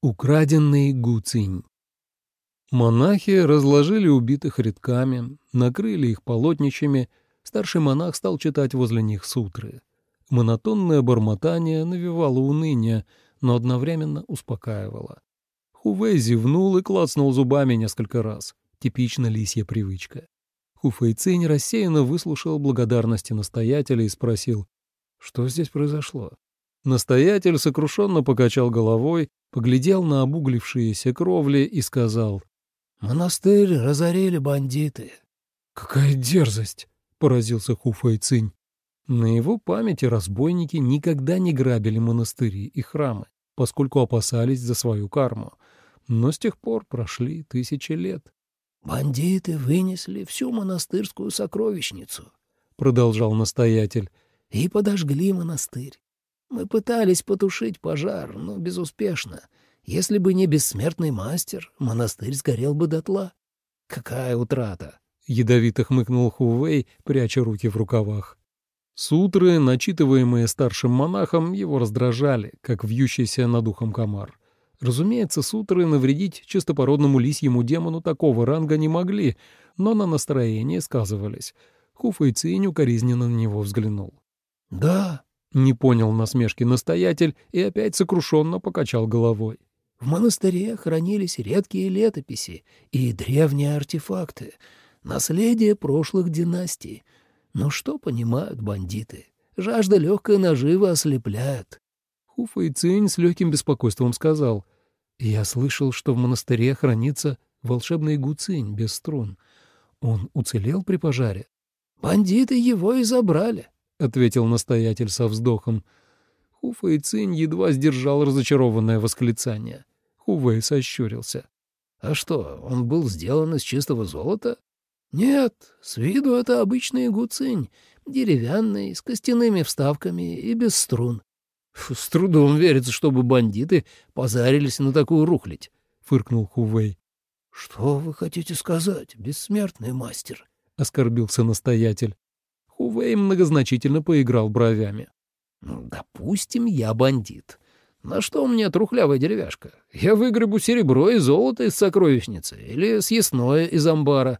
Украденный гуцинь. Монахи разложили убитых редками, накрыли их полотнищами, старший монах стал читать возле них сутры. Монотонное бормотание навевало уныние, но одновременно успокаивало. Хувей зевнул и клацнул зубами несколько раз. Типично лисья привычка. Хуфэйцинь рассеянно выслушал благодарности настоятеля и спросил, что здесь произошло. Настоятель сокрушенно покачал головой, поглядел на обуглившиеся кровли и сказал, «Монастырь разорили бандиты». «Какая дерзость!» — поразился Хуфайцинь. На его памяти разбойники никогда не грабили монастыри и храмы, поскольку опасались за свою карму. Но с тех пор прошли тысячи лет. «Бандиты вынесли всю монастырскую сокровищницу», — продолжал настоятель, — «и подожгли монастырь. Мы пытались потушить пожар, но безуспешно. Если бы не бессмертный мастер, монастырь сгорел бы дотла. Какая утрата!» — ядовито хмыкнул Хувей, пряча руки в рукавах. Сутры, начитываемые старшим монахом, его раздражали, как вьющийся над ухом комар. Разумеется, сутры навредить чистопородному лисьему демону такого ранга не могли, но на настроение сказывались. Хуфэйцинь укоризненно на него взглянул. «Да, не понял насмешки настоятель и опять сокрушенно покачал головой. В монастыре хранились редкие летописи и древние артефакты, наследие прошлых династий. Но что понимают бандиты? Жажда легкой наживы ослепляет. Хуфа и Цинь с легким беспокойством сказал. «Я слышал, что в монастыре хранится волшебный гуцинь без струн. Он уцелел при пожаре?» «Бандиты его и забрали», — ответил настоятель со вздохом. Хуфа Цинь едва сдержал разочарованное восклицание. Хувей сощурился. «А что, он был сделан из чистого золота?» «Нет, с виду это обычный гуцинь, деревянный, с костяными вставками и без струн». «С трудом верится, чтобы бандиты позарились на такую рухлядь», — фыркнул Хувей. «Что вы хотите сказать, бессмертный мастер?» — оскорбился настоятель. Хувей многозначительно поиграл бровями. «Ну, «Допустим, я бандит. На что мне трухлявая деревяшка? Я выгребу серебро и золото из сокровищницы или съестное из амбара.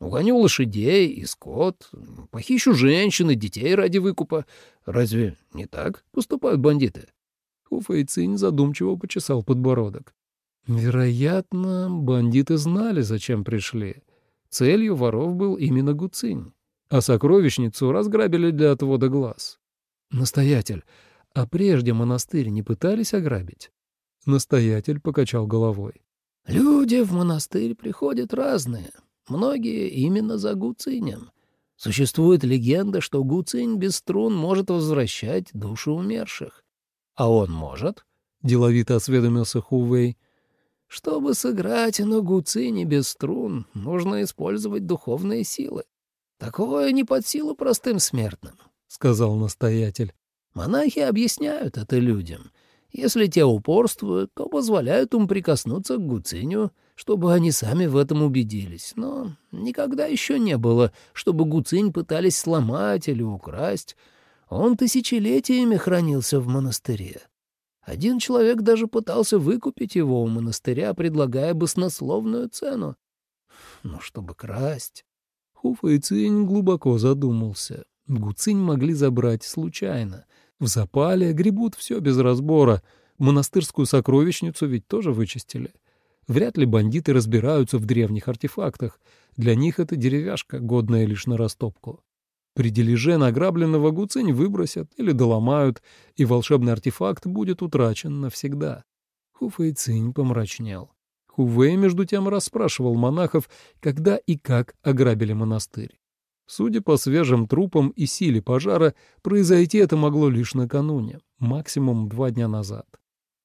Угоню лошадей и скот, похищу женщин и детей ради выкупа. Разве не так поступают бандиты?» Хуфэйцинь задумчиво почесал подбородок. «Вероятно, бандиты знали, зачем пришли. Целью воров был именно Гуцинь а сокровищницу разграбили для отвода глаз. Настоятель, а прежде монастырь не пытались ограбить? Настоятель покачал головой. Люди в монастырь приходят разные, многие именно за гуцинем. Существует легенда, что гуцинь без струн может возвращать души умерших. А он может? — деловито осведомился Хувей. Чтобы сыграть на гуцине без струн, нужно использовать духовные силы. Такое не под силу простым смертным, — сказал настоятель. Монахи объясняют это людям. Если те упорствуют, то позволяют им прикоснуться к гуциню, чтобы они сами в этом убедились. Но никогда еще не было, чтобы гуцинь пытались сломать или украсть. Он тысячелетиями хранился в монастыре. Один человек даже пытался выкупить его у монастыря, предлагая баснословную цену. Но чтобы красть... Хуфа и Цинь глубоко задумался. Гуцинь могли забрать случайно. В запале гребут все без разбора. Монастырскую сокровищницу ведь тоже вычистили. Вряд ли бандиты разбираются в древних артефактах. Для них это деревяшка, годная лишь на растопку. При дележе награбленного гуцинь выбросят или доломают, и волшебный артефакт будет утрачен навсегда. Хуфа и Цинь помрачнел. Хувей, между тем, расспрашивал монахов, когда и как ограбили монастырь. Судя по свежим трупам и силе пожара, произойти это могло лишь накануне, максимум два дня назад.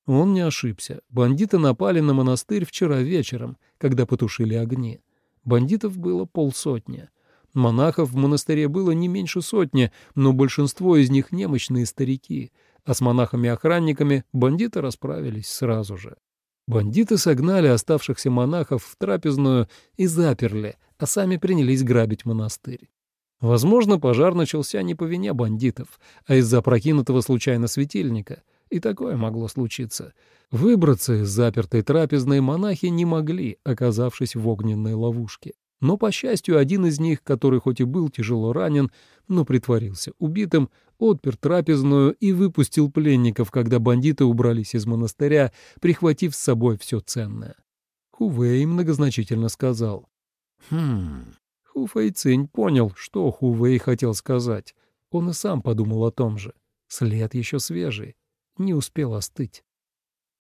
Он не ошибся. Бандиты напали на монастырь вчера вечером, когда потушили огни. Бандитов было полсотни. Монахов в монастыре было не меньше сотни, но большинство из них немощные старики, а с монахами-охранниками бандиты расправились сразу же. Бандиты согнали оставшихся монахов в трапезную и заперли, а сами принялись грабить монастырь. Возможно, пожар начался не по вине бандитов, а из-за прокинутого случайно светильника, И такое могло случиться. Выбраться из запертой трапезной монахи не могли, оказавшись в огненной ловушке. Но, по счастью, один из них, который хоть и был тяжело ранен, но притворился убитым, отпер трапезную и выпустил пленников, когда бандиты убрались из монастыря, прихватив с собой все ценное. Хувей многозначительно сказал. «Хм...» Хуфэй Цинь понял, что Хувей хотел сказать. Он и сам подумал о том же. След еще свежий, не успел остыть.